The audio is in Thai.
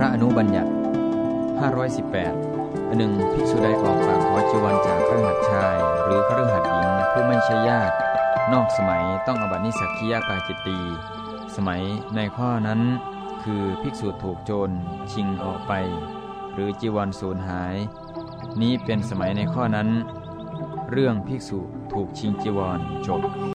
พระอนุบัญญัติ 518อันหนึ่งภิกษุใดออกปากขอจีวรจากคฤหัสถ์ชาย หรือคฤหัสถ์หญิงผู้ไม่ใช่ญาติ นอกสมัยต้องอบัตินิสักคียาปาจิตตี สมัยในข้อนั้น คือภิกษุถูกโจรชิงออกไป หรือจีวรสูญหาย นี้เป็นสมัยในข้อนั้น เรื่องภิกษุถูกชิงจีวรจบ